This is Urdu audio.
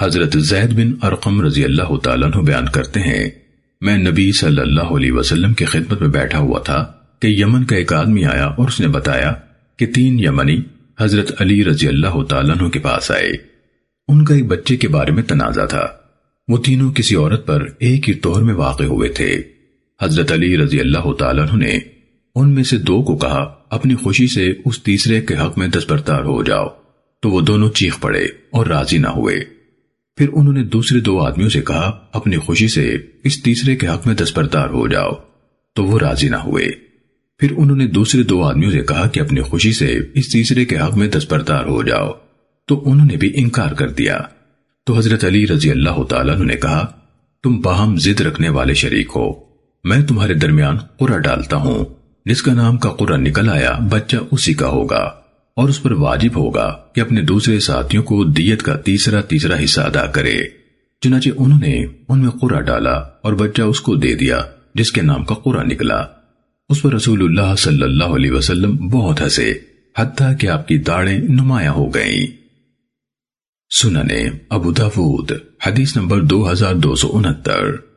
حضرت زید بن ارقم رضی اللہ تعالیٰ عنہ بیان کرتے ہیں، میں نبی صلی اللہ علیہ وسلم کی خدمت میں بیٹھا ہوا تھا کہ یمن کا ایک آدمی آیا اور اس نے بتایا کہ تین یمنی حضرت علی رضی اللہ تعالیٰ عنہ کے پاس آئے۔ ان کا ایک بچے کے بارے میں تنازع تھا۔ وہ تینوں کسی عورت پر ایک ہی طور میں واقع ہوئے تھے۔ حضرت علی رضی اللہ تعالیٰ عنہ نے ان میں سے دو کو کہا، اپنی خوشی سے اس تیسرے کے حق میں دستبردار ہو جاؤ۔ تو وہ دونوں چیخ پڑے اور راضی نہ ہوئے۔ پھر انہوں نے دوسرے دو آدمیوں سے کہا، اپنی خوشی سے اس تیسرے کے حق میں دستبردار ہو جاؤ۔ تو وہ راضی نہ ہوئے۔ پھر انہوں نے دوسرے دو آدمیوں سے کہا کہ اپنی خوشی سے اس تیسرے کے حق میں دستبردار ہو جاؤ۔ تو انہوں نے بھی انکار کر دیا۔ تو حضرت علی رضی اللہ تعالیٰ نے کہا، تم باہم زد رکھنے والے شریک ہو۔ میں تمہارے درمیان قرآن ڈالتا ہوں۔ جس کا نام کا قرآن نکل آیا، بچہ اسی کا ہوگا۔ اور اس پر واجب ہوگا کہ اپنے دوسرے ساتھیوں کو دیت کا تیسرا تیسرا حصہ ادا کرے۔ چنانچہ انہوں نے ان میں قرآن ڈالا اور بچہ اس کو دے دیا جس کے نام کا قرآن نکلا۔ اس پر رسول اللہ صلی اللہ علیہ وسلم بہت ہنسے، حتیٰ کہ آپ کی داڑیں نمایاں ہو گئیں۔ سننے ابو داود، حدیث نمبر دو ہزار دو سو انہتر۔